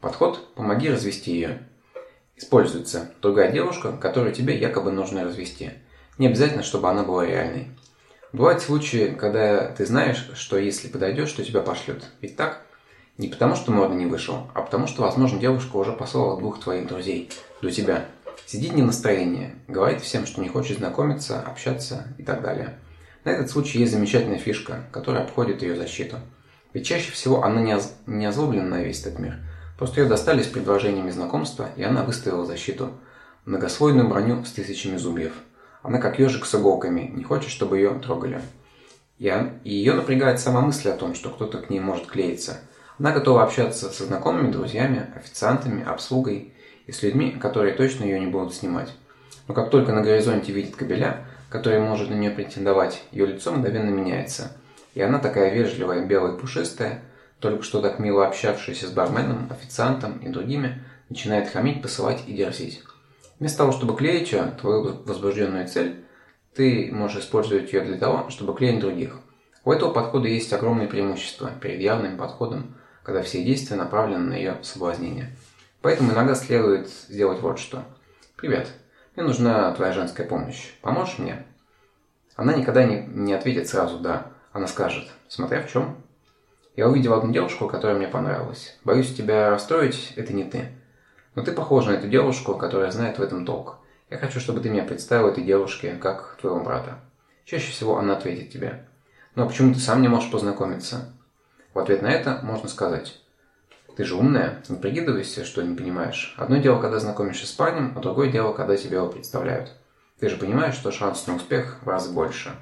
Подход «помоги развести ее». Используется другая девушка, которую тебе якобы нужно развести. Не обязательно, чтобы она была реальной. Бывают случаи, когда ты знаешь, что если подойдешь, то тебя пошлют. Ведь так? Не потому, что модно не вышел, а потому, что, возможно, девушка уже послала двух твоих друзей до тебя. Сидит не в настроении, говорит всем, что не хочет знакомиться, общаться и так далее. На этот случай есть замечательная фишка, которая обходит ее защиту. Ведь чаще всего она не, оз... не озлоблена на весь этот мир. Просто ее достали с предложениями знакомства, и она выставила защиту. Многослойную броню с тысячами зубьев. Она как ежик с иголками, не хочет, чтобы ее трогали. Я... И ее напрягает сама мысль о том, что кто-то к ней может клеиться. Она готова общаться со знакомыми, друзьями, официантами, обслугой и с людьми, которые точно ее не будут снимать. Но как только на горизонте видит кабеля, который может на нее претендовать, ее лицо мгновенно меняется. И она такая вежливая, белая, пушистая, только что так мило общавшаяся с барменом, официантом и другими, начинает хамить, посылать и дерзить. Вместо того, чтобы клеить ее, твою возбужденную цель, ты можешь использовать ее для того, чтобы клеить других. У этого подхода есть огромные преимущества перед явным подходом, когда все действия направлены на ее соблазнение. Поэтому иногда следует сделать вот что. «Привет, мне нужна твоя женская помощь. Поможешь мне?» Она никогда не, не ответит сразу «да». Она скажет «смотря в чем». Я увидел одну девушку, которая мне понравилась. Боюсь тебя расстроить, это не ты. Но ты похожа на эту девушку, которая знает в этом толк. Я хочу, чтобы ты меня представил этой девушке, как твоего брата. Чаще всего она ответит тебе. Ну а почему ты сам не можешь познакомиться? В ответ на это можно сказать. Ты же умная, не прикидывайся, что не понимаешь. Одно дело, когда знакомишься с парнем, а другое дело, когда тебе его представляют. Ты же понимаешь, что шанс на успех в раз больше.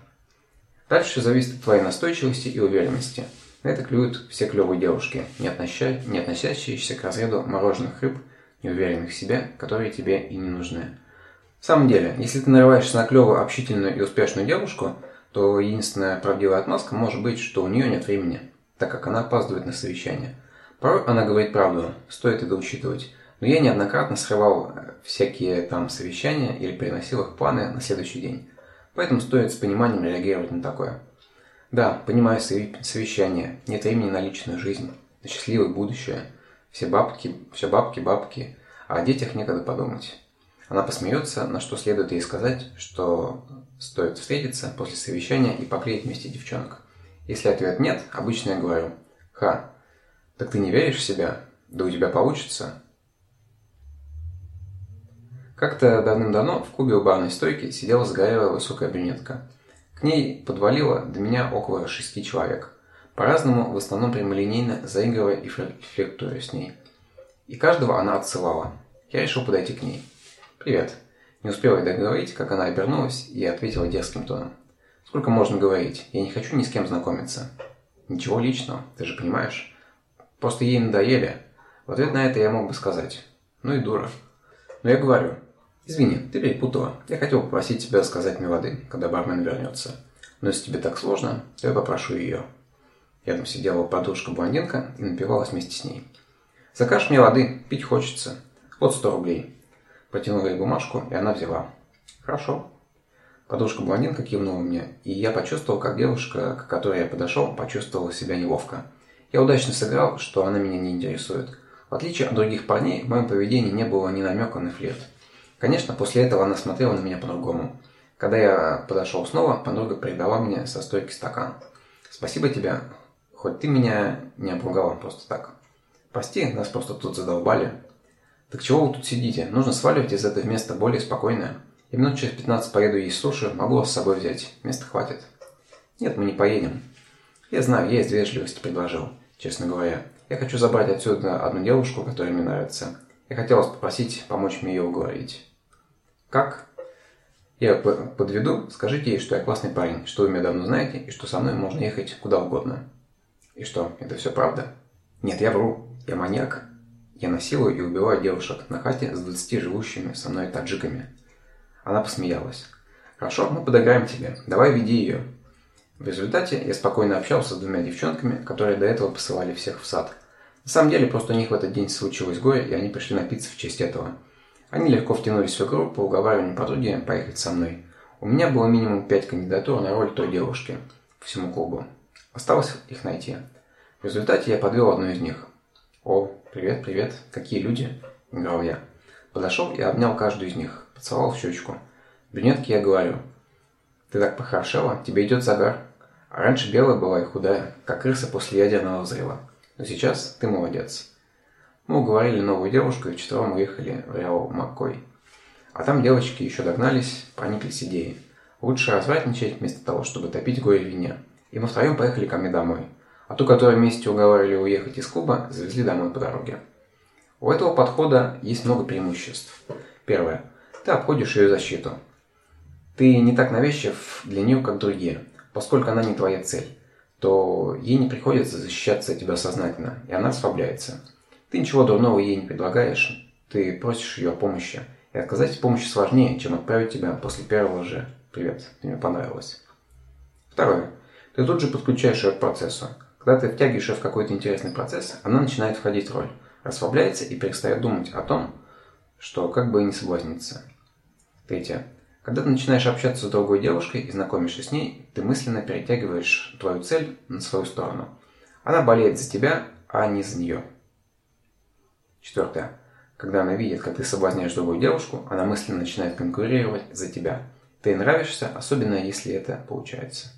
Дальше зависит от твоей настойчивости и уверенности. Это клюют все клевые девушки, не, относя... не относящиеся к разряду мороженых рыб, неуверенных в себе, которые тебе и не нужны. В самом деле, если ты нарываешься на клевую, общительную и успешную девушку, то единственная правдивая отмазка может быть, что у нее нет времени, так как она опаздывает на совещание – Порой она говорит правду, стоит это учитывать. Но я неоднократно срывал э, всякие там совещания или переносил их планы на следующий день. Поэтому стоит с пониманием реагировать на такое. Да, понимаю совещание, нет времени на личную жизнь, на счастливое будущее. Все бабки, все бабки, бабки, а о детях некогда подумать. Она посмеется, на что следует ей сказать, что стоит встретиться после совещания и поклеить вместе девчонок. Если ответ нет, обычно я говорю «Ха, так ты не веришь в себя? Да у тебя получится. Как-то давным-давно в клубе у барной стойки сидела загорелая высокая брюнетка. К ней подвалило до меня около шести человек. По-разному, в основном прямолинейно, заигрывая и флиртуя с ней. И каждого она отсылала. Я решил подойти к ней. «Привет». Не успела я договорить, как она обернулась и ответила дерзким тоном. «Сколько можно говорить? Я не хочу ни с кем знакомиться». «Ничего личного, ты же понимаешь. Просто ей надоели. В ответ на это я мог бы сказать. Ну и дура. Но я говорю. Извини, ты перепутала. Я хотел попросить тебя сказать мне воды, когда бармен вернется. Но если тебе так сложно, то я попрошу ее. Рядом сидела подружка-блондинка и напивалась вместе с ней. «Закажешь мне воды, пить хочется. Вот сто рублей». Протянула ей бумажку, и она взяла. «Хорошо». Подружка-блондинка кивнула мне, и я почувствовал, как девушка, к которой я подошел, почувствовала себя неловко. Я удачно сыграл, что она меня не интересует. В отличие от других парней, в моем поведении не было ни намека на флирт. Конечно, после этого она смотрела на меня по-другому. Когда я подошел снова, подруга передала мне со стойки стакан. «Спасибо тебе, хоть ты меня не обругала просто так. Прости, нас просто тут задолбали». «Так чего вы тут сидите? Нужно сваливать из этого места более спокойное. И минут через 15 поеду есть суши, могу вас с собой взять. Места хватит». «Нет, мы не поедем. Я знаю, я из вежливости предложил, честно говоря. Я хочу забрать отсюда одну девушку, которая мне нравится. Я хотел вас попросить помочь мне ее уговорить. Как? Я подведу, скажите ей, что я классный парень, что вы меня давно знаете, и что со мной можно ехать куда угодно. И что, это все правда? Нет, я вру. Я маньяк. Я насилую и убиваю девушек на хате с 20 живущими со мной таджиками. Она посмеялась. Хорошо, мы подыграем тебе. Давай веди ее. В результате я спокойно общался с двумя девчонками, которые до этого посылали всех в сад. На самом деле, просто у них в этот день случилось горе, и они пришли напиться в честь этого. Они легко втянулись в игру по уговариванию подруги поехать со мной. У меня было минимум пять кандидатур на роль той девушки по всему клубу. Осталось их найти. В результате я подвел одну из них. О, Привет, привет. Какие люди? Играл я. Подошел и обнял каждую из них. Поцеловал в щечку. Брюнетке я говорю. Ты так похорошела, тебе идет загар. А раньше белая была и худая, как крыса после ядерного взрыва. Но сейчас ты молодец. Мы уговорили новую девушку и вчетвером уехали в Реал Маккой. А там девочки еще догнались, прониклись идеей. Лучше развратничать вместо того, чтобы топить горе в вине. И мы втроем поехали ко мне домой. А ту, которую вместе уговаривали уехать из клуба, завезли домой по дороге. У этого подхода есть много преимуществ. Первое. Ты обходишь ее защиту. Ты не так навязчив для нее, как другие. Поскольку она не твоя цель, то ей не приходится защищаться от тебя сознательно, и она расслабляется. Ты ничего дурного ей не предлагаешь, ты просишь ее о помощи. И отказать в помощи сложнее, чем отправить тебя после первого же «Привет, ты мне понравилось». Второе. Ты тут же подключаешь ее к процессу. Когда ты втягиваешь ее в какой-то интересный процесс, она начинает входить в роль, расслабляется и перестает думать о том, что как бы и не соблазниться. Третье. Когда ты начинаешь общаться с другой девушкой и знакомишься с ней, ты мысленно перетягиваешь твою цель на свою сторону. Она болеет за тебя, а не за нее. Четвертое. Когда она видит, как ты соблазняешь другую девушку, она мысленно начинает конкурировать за тебя. Ты нравишься, особенно если это получается.